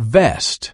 vest.